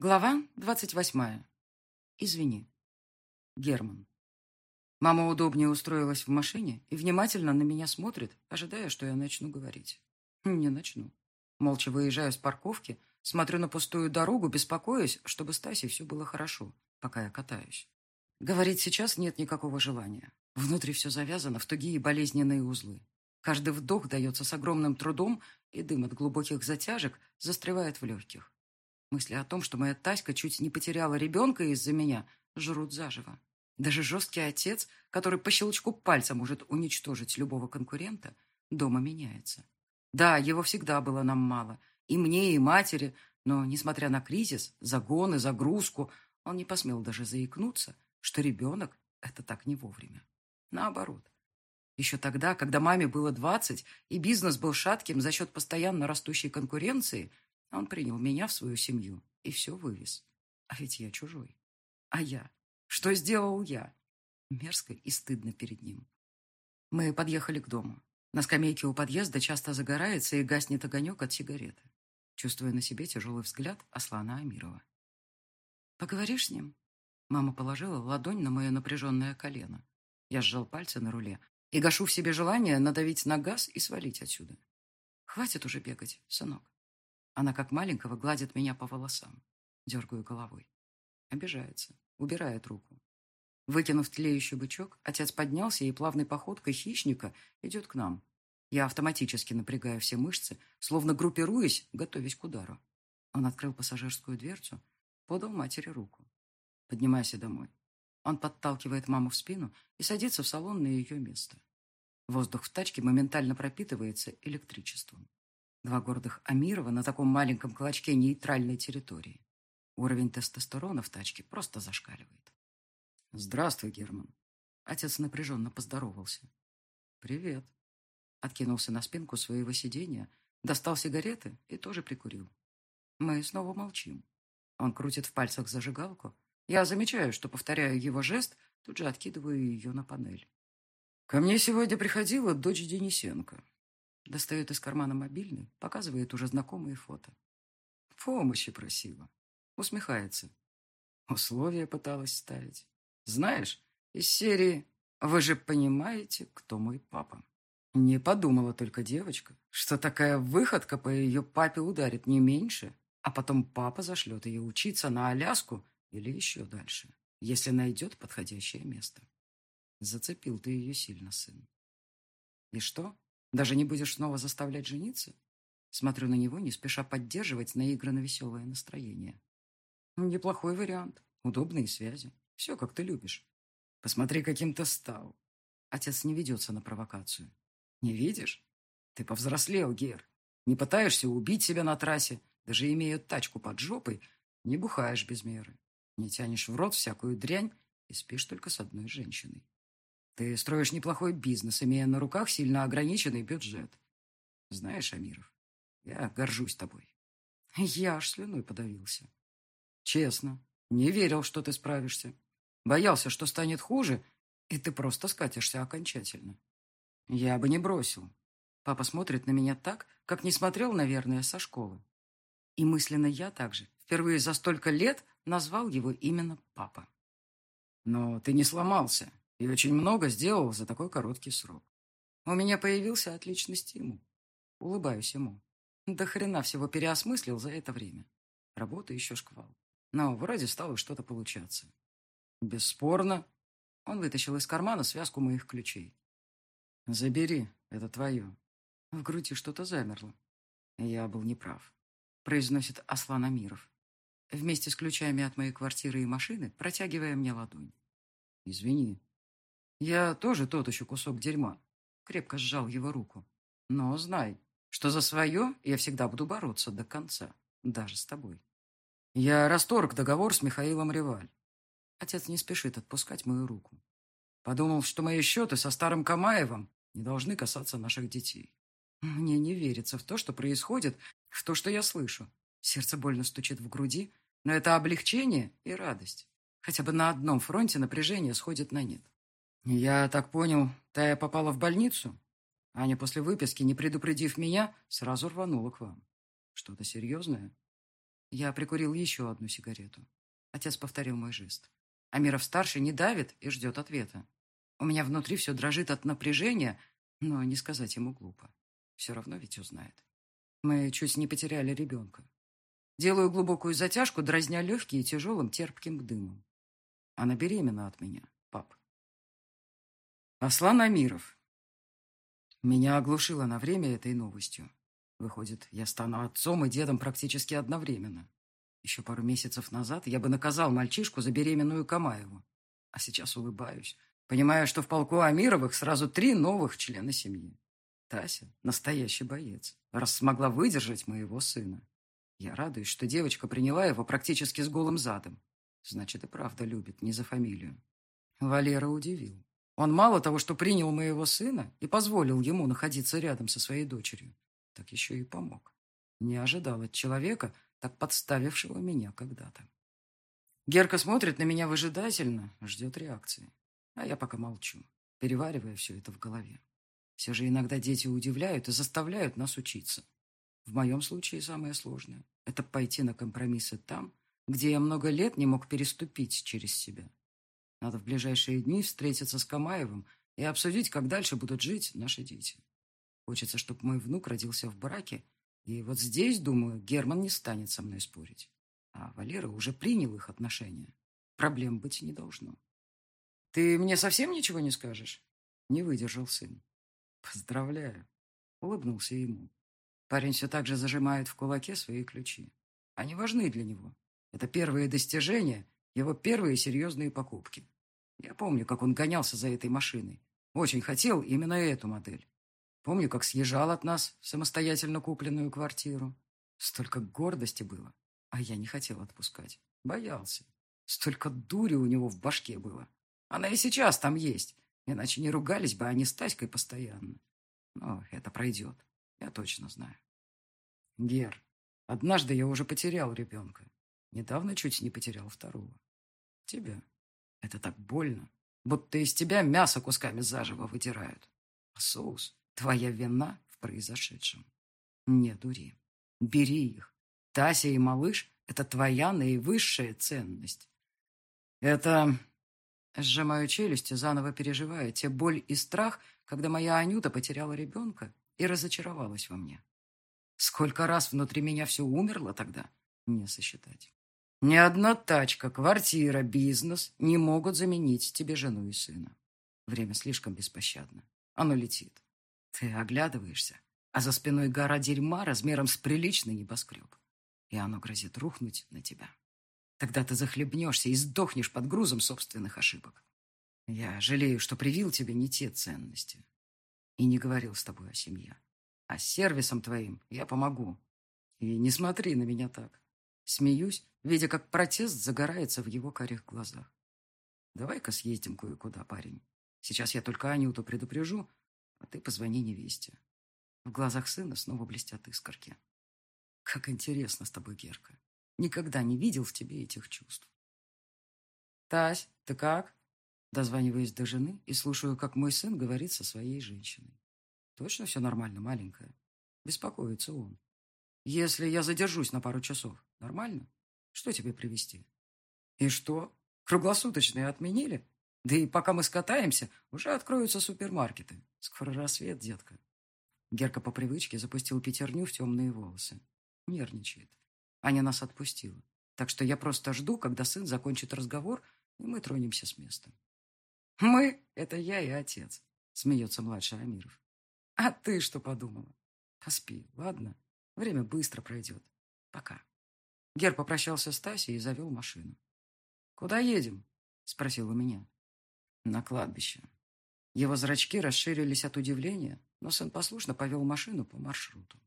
Глава двадцать восьмая. Извини. Герман. Мама удобнее устроилась в машине и внимательно на меня смотрит, ожидая, что я начну говорить. Не начну. Молча выезжаю с парковки, смотрю на пустую дорогу, беспокоюсь, чтобы Стасе все было хорошо, пока я катаюсь. Говорить сейчас нет никакого желания. Внутри все завязано в тугие болезненные узлы. Каждый вдох дается с огромным трудом, и дым от глубоких затяжек застревает в легких. Мысли о том, что моя Таська чуть не потеряла ребенка из-за меня, жрут заживо. Даже жесткий отец, который по щелчку пальца может уничтожить любого конкурента, дома меняется. Да, его всегда было нам мало. И мне, и матери. Но, несмотря на кризис, загоны, загрузку, он не посмел даже заикнуться, что ребенок — это так не вовремя. Наоборот. Еще тогда, когда маме было двадцать, и бизнес был шатким за счет постоянно растущей конкуренции — он принял меня в свою семью и все вывез. А ведь я чужой. А я? Что сделал я? Мерзко и стыдно перед ним. Мы подъехали к дому. На скамейке у подъезда часто загорается и гаснет огонек от сигареты. Чувствуя на себе тяжелый взгляд Аслана Амирова. «Поговоришь с ним?» Мама положила ладонь на мое напряженное колено. Я сжал пальцы на руле и гашу в себе желание надавить на газ и свалить отсюда. «Хватит уже бегать, сынок. Она как маленького гладит меня по волосам. Дергаю головой. Обижается. Убирает руку. Выкинув тлеющий бычок, отец поднялся и плавной походкой хищника идет к нам. Я автоматически напрягаю все мышцы, словно группируясь, готовясь к удару. Он открыл пассажирскую дверцу, подал матери руку. Поднимайся домой. Он подталкивает маму в спину и садится в салон на ее место. Воздух в тачке моментально пропитывается электричеством. Два гордых Амирова на таком маленьком клочке нейтральной территории. Уровень тестостерона в тачке просто зашкаливает. «Здравствуй, Герман». Отец напряженно поздоровался. «Привет». Откинулся на спинку своего сиденья, достал сигареты и тоже прикурил. Мы снова молчим. Он крутит в пальцах зажигалку. Я замечаю, что повторяю его жест, тут же откидываю ее на панель. Ко мне сегодня приходила дочь Денисенко. Достает из кармана мобильный, показывает уже знакомые фото. Помощи просила. Усмехается. Условия пыталась ставить. Знаешь, из серии «Вы же понимаете, кто мой папа». Не подумала только девочка, что такая выходка по ее папе ударит не меньше, а потом папа зашлет ее учиться на Аляску или еще дальше, если найдет подходящее место. Зацепил ты ее сильно, сын. И что? Даже не будешь снова заставлять жениться? Смотрю на него, не спеша поддерживать наигранно веселое настроение. Неплохой вариант. Удобные связи. Все, как ты любишь. Посмотри, каким ты стал. Отец не ведется на провокацию. Не видишь? Ты повзрослел, Гер. Не пытаешься убить себя на трассе, даже имея тачку под жопой, не бухаешь без меры. Не тянешь в рот всякую дрянь и спишь только с одной женщиной. Ты строишь неплохой бизнес, имея на руках сильно ограниченный бюджет. Знаешь, Амиров, я горжусь тобой. Я аж слюной подавился. Честно, не верил, что ты справишься. Боялся, что станет хуже, и ты просто скатишься окончательно. Я бы не бросил. Папа смотрит на меня так, как не смотрел, наверное, со школы. И мысленно я также, впервые за столько лет, назвал его именно папа. Но ты не сломался, и очень много сделал за такой короткий срок. У меня появился отличный стимул. Улыбаюсь ему. До хрена всего переосмыслил за это время. Работа еще шквал. Но вроде стало что-то получаться. Бесспорно. Он вытащил из кармана связку моих ключей. «Забери, это твое». В груди что-то замерло. Я был неправ. Произносит Аслан Амиров. Вместе с ключами от моей квартиры и машины, протягивая мне ладонь. «Извини, я тоже тот еще кусок дерьма. Крепко сжал его руку. Но знай, что за свое я всегда буду бороться до конца, даже с тобой. Я расторг договор с Михаилом Реваль. Отец не спешит отпускать мою руку. Подумал, что мои счеты со старым Камаевым не должны касаться наших детей. Мне не верится в то, что происходит, в то, что я слышу. Сердце больно стучит в груди, но это облегчение и радость. Хотя бы на одном фронте напряжение сходит на нет. «Я так понял, Тая попала в больницу?» Аня после выписки, не предупредив меня, сразу рванула к вам. «Что-то серьезное?» Я прикурил еще одну сигарету. Отец повторил мой жест. Амиров-старший не давит и ждет ответа. У меня внутри все дрожит от напряжения, но не сказать ему глупо. Все равно ведь узнает. Мы чуть не потеряли ребенка. Делаю глубокую затяжку, дразня легкие тяжелым терпким дымом. Она беременна от меня, пап. Аслан Амиров. Меня оглушило на время этой новостью. Выходит, я стану отцом и дедом практически одновременно. Еще пару месяцев назад я бы наказал мальчишку за беременную Камаеву. А сейчас улыбаюсь, понимая, что в полку Амировых сразу три новых члена семьи. Тася – настоящий боец, раз смогла выдержать моего сына. Я радуюсь, что девочка приняла его практически с голым задом. Значит, и правда любит, не за фамилию. Валера удивил. Он мало того, что принял моего сына и позволил ему находиться рядом со своей дочерью, так еще и помог. Не ожидал от человека, так подставившего меня когда-то. Герка смотрит на меня выжидательно, ждет реакции. А я пока молчу, переваривая все это в голове. Все же иногда дети удивляют и заставляют нас учиться. В моем случае самое сложное – это пойти на компромиссы там, где я много лет не мог переступить через себя. Надо в ближайшие дни встретиться с Камаевым и обсудить, как дальше будут жить наши дети. Хочется, чтобы мой внук родился в браке, и вот здесь, думаю, Герман не станет со мной спорить. А Валера уже принял их отношения. Проблем быть не должно. «Ты мне совсем ничего не скажешь?» Не выдержал сын. «Поздравляю!» Улыбнулся ему. Парень все так же зажимает в кулаке свои ключи. Они важны для него. Это первые достижения, его первые серьезные покупки. Я помню, как он гонялся за этой машиной. Очень хотел именно эту модель. Помню, как съезжал от нас в самостоятельно купленную квартиру. Столько гордости было, а я не хотел отпускать. Боялся. Столько дури у него в башке было. Она и сейчас там есть. Иначе не ругались бы они с Таськой постоянно. Но это пройдет. Я точно знаю. Гер, однажды я уже потерял ребенка. Недавно чуть не потерял второго. Тебя. Это так больно. Будто из тебя мясо кусками заживо вытирают. А соус Твоя вина в произошедшем. Не дури. Бери их. Тася и малыш — это твоя наивысшая ценность. Это... Сжимаю челюсти, заново переживая те боль и страх, когда моя Анюта потеряла ребенка и разочаровалась во мне. Сколько раз внутри меня все умерло тогда, не сосчитать. Ни одна тачка, квартира, бизнес не могут заменить тебе жену и сына. Время слишком беспощадно. Оно летит. Ты оглядываешься, а за спиной гора дерьма размером с приличный небоскреб. И оно грозит рухнуть на тебя. Тогда ты захлебнешься и сдохнешь под грузом собственных ошибок. Я жалею, что привил тебе не те ценности. И не говорил с тобой о семье. А сервисом твоим я помогу. И не смотри на меня так. Смеюсь, видя, как протест загорается в его карих глазах. Давай-ка съездим кое-куда, парень. Сейчас я только Анюту предупрежу, а ты позвони невесте. В глазах сына снова блестят искорки. Как интересно с тобой, Герка. Никогда не видел в тебе этих чувств. Тась, ты как? Дозваниваюсь до жены и слушаю, как мой сын говорит со своей женщиной. Точно все нормально, маленькая? Беспокоится он. Если я задержусь на пару часов, нормально? Что тебе привезти? И что? Круглосуточные отменили? Да и пока мы скатаемся, уже откроются супермаркеты. Скоро рассвет, детка. Герка по привычке запустил пятерню в темные волосы. Нервничает. Аня нас отпустила. Так что я просто жду, когда сын закончит разговор, и мы тронемся с места. «Мы — это я и отец», — смеется младший Амиров. «А ты что подумала? Поспи, ладно? Время быстро пройдет. Пока». Гер попрощался с Тасей и завел машину. «Куда едем?» — спросил у меня. На кладбище. Его зрачки расширились от удивления, но сын послушно повел машину по маршруту.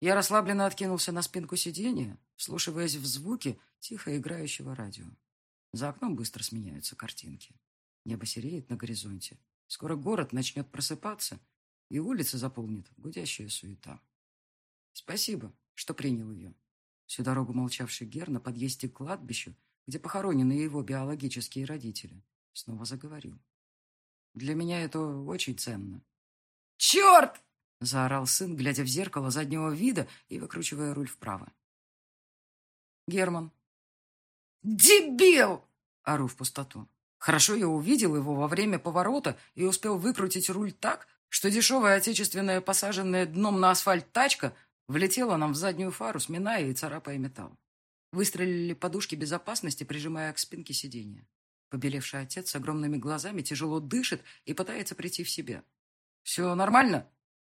Я расслабленно откинулся на спинку сиденья, вслушиваясь в звуки тихо играющего радио. За окном быстро сменяются картинки. Небо сереет на горизонте. Скоро город начнет просыпаться, и улицы заполнит гудящая суета. Спасибо, что принял ее. Всю дорогу молчавший Гер на подъезде к кладбищу, где похоронены его биологические родители, Снова заговорил. Для меня это очень ценно. «Черт!» — заорал сын, глядя в зеркало заднего вида и выкручивая руль вправо. Герман. «Дебил!» — ору в пустоту. Хорошо я увидел его во время поворота и успел выкрутить руль так, что дешевая отечественная посаженная дном на асфальт тачка влетела нам в заднюю фару, сминая и царапая металл. Выстрелили подушки безопасности, прижимая к спинке сиденья. Побелевший отец с огромными глазами тяжело дышит и пытается прийти в себя. «Все нормально?»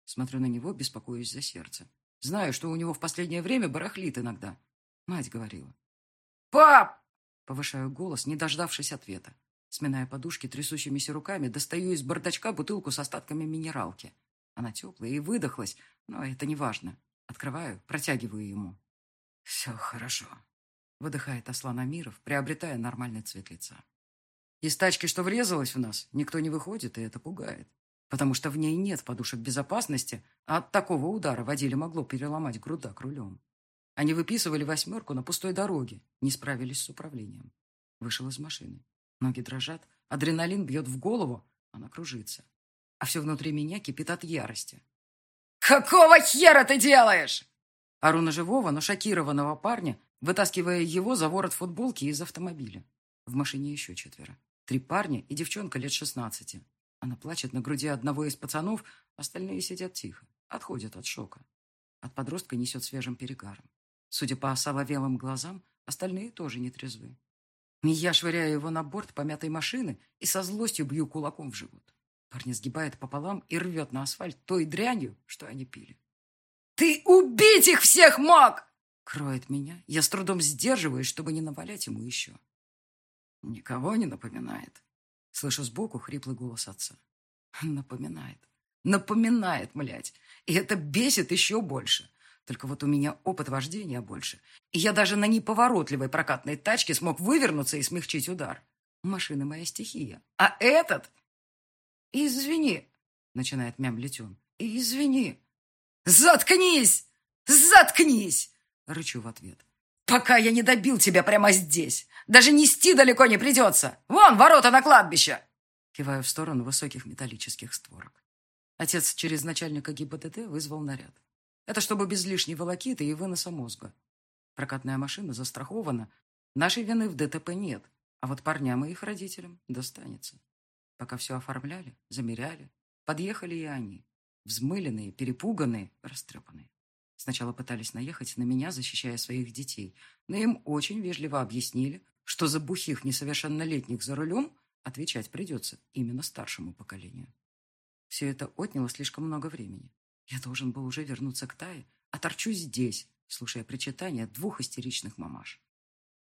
Смотрю на него, беспокоюсь за сердце. Знаю, что у него в последнее время барахлит иногда. Мать говорила. «Пап!» Повышаю голос, не дождавшись ответа. Сминая подушки трясущимися руками, достаю из бардачка бутылку с остатками минералки. Она теплая и выдохлась, но это не важно. Открываю, протягиваю ему. «Все хорошо», — выдыхает Аслан Амиров, приобретая нормальный цвет лица. Из тачки, что врезалась в нас, никто не выходит, и это пугает. Потому что в ней нет подушек безопасности, а от такого удара водили могло переломать грудак рулем. Они выписывали восьмерку на пустой дороге, не справились с управлением. Вышел из машины. Ноги дрожат, адреналин бьет в голову, она кружится. А все внутри меня кипит от ярости. «Какого хера ты делаешь?» Ору на живого, но шокированного парня, вытаскивая его за ворот футболки из автомобиля. В машине еще четверо. Три парня и девчонка лет шестнадцати. Она плачет на груди одного из пацанов, остальные сидят тихо, отходят от шока. От подростка несет свежим перегаром. Судя по осоловелым глазам, остальные тоже не трезвы. Я швыряю его на борт помятой машины и со злостью бью кулаком в живот. Парня сгибает пополам и рвет на асфальт той дрянью, что они пили. «Ты убить их всех мог!» Кроет меня. Я с трудом сдерживаюсь, чтобы не навалять ему еще. Никого не напоминает. Слышу сбоку хриплый голос отца. Напоминает. Напоминает, млядь. И это бесит еще больше. Только вот у меня опыт вождения больше. И я даже на неповоротливой прокатной тачке смог вывернуться и смягчить удар. Машина моя стихия. А этот... Извини, начинает мямлить он. Извини. Заткнись! Заткнись! Рычу в ответ. Пока я не добил тебя прямо здесь. Даже нести далеко не придется. Вон ворота на кладбище. Киваю в сторону высоких металлических створок. Отец через начальника ГИБДД вызвал наряд. Это чтобы без лишней волокиты и выноса мозга. Прокатная машина застрахована. Нашей вины в ДТП нет. А вот парням и их родителям достанется. Пока все оформляли, замеряли, подъехали и они. Взмыленные, перепуганные, растрепанные. Сначала пытались наехать на меня, защищая своих детей, но им очень вежливо объяснили, что за бухих несовершеннолетних за рулем отвечать придется именно старшему поколению. Все это отняло слишком много времени. Я должен был уже вернуться к Тае, а торчу здесь, слушая причитания двух истеричных мамаш.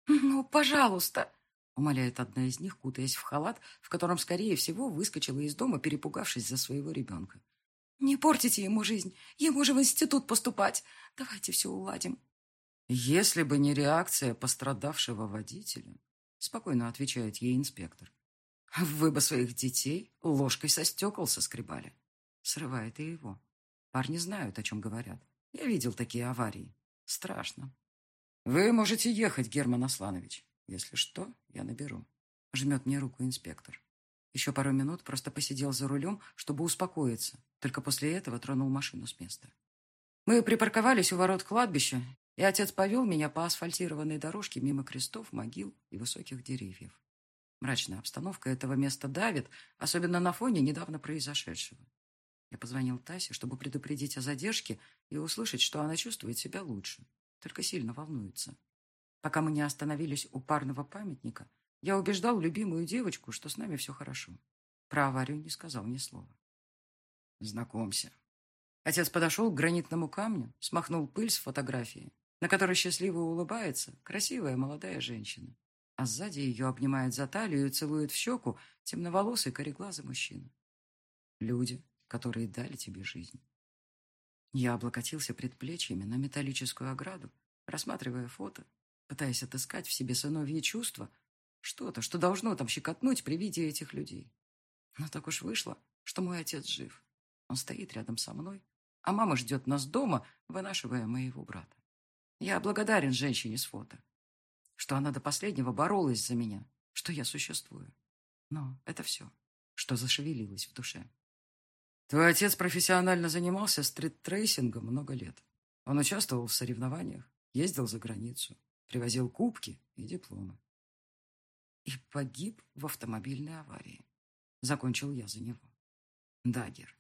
«Ну, пожалуйста!» — умоляет одна из них, кутаясь в халат, в котором, скорее всего, выскочила из дома, перепугавшись за своего ребенка. «Не портите ему жизнь. Ему же в институт поступать. Давайте все уладим». «Если бы не реакция пострадавшего водителя», — спокойно отвечает ей инспектор, «вы бы своих детей ложкой со стекол соскребали». Срывает и его. Парни знают, о чем говорят. Я видел такие аварии. Страшно. Вы можете ехать, Герман Асланович. Если что, я наберу. Жмет мне руку инспектор. Еще пару минут просто посидел за рулем, чтобы успокоиться. Только после этого тронул машину с места. Мы припарковались у ворот кладбища, и отец повел меня по асфальтированной дорожке мимо крестов, могил и высоких деревьев. Мрачная обстановка этого места давит, особенно на фоне недавно произошедшего. Я позвонил Тасе, чтобы предупредить о задержке и услышать, что она чувствует себя лучше, только сильно волнуется. Пока мы не остановились у парного памятника, я убеждал любимую девочку, что с нами все хорошо. Про аварию не сказал ни слова. Знакомься. Отец подошел к гранитному камню, смахнул пыль с фотографии, на которой счастливо улыбается красивая молодая женщина, а сзади ее обнимает за талию и целует в щеку темноволосый кореглазый мужчина. Люди, которые дали тебе жизнь. Я облокотился предплечьями на металлическую ограду, рассматривая фото, пытаясь отыскать в себе сыновье чувства, что-то, что должно там щекотнуть при виде этих людей. Но так уж вышло, что мой отец жив. Он стоит рядом со мной, а мама ждет нас дома, вынашивая моего брата. Я благодарен женщине с фото, что она до последнего боролась за меня, что я существую. Но это все, что зашевелилось в душе. Твой отец профессионально занимался стритрейсингом много лет. Он участвовал в соревнованиях, ездил за границу. Привозил кубки и дипломы. И погиб в автомобильной аварии. Закончил я за него. Да, Гер.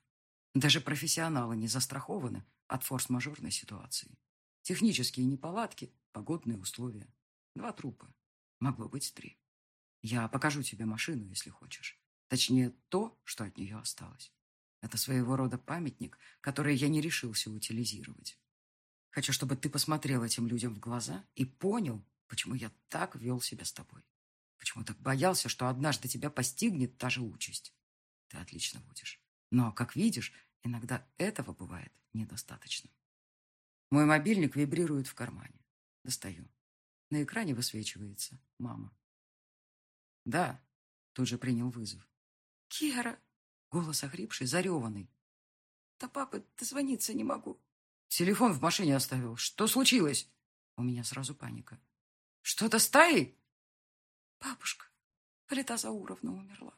Даже профессионалы не застрахованы от форс-мажорной ситуации. Технические неполадки, погодные условия. Два трупа. Могло быть три. Я покажу тебе машину, если хочешь. Точнее, то, что от нее осталось. Это своего рода памятник, который я не решился утилизировать. Хочу, чтобы ты посмотрел этим людям в глаза и понял, почему я так вел себя с тобой. Почему так боялся, что однажды тебя постигнет та же участь. Ты отлично будешь. Но, как видишь, иногда этого бывает недостаточно. Мой мобильник вибрирует в кармане. Достаю. На экране высвечивается «Мама». «Да», — тут же принял вызов. «Кера!» — голос охрипший, зареванный. «Да папы дозвониться не могу». «Телефон в машине оставил. Что случилось?» У меня сразу паника. «Что-то с Таей?» «Бабушка, Валита Зауровна умерла».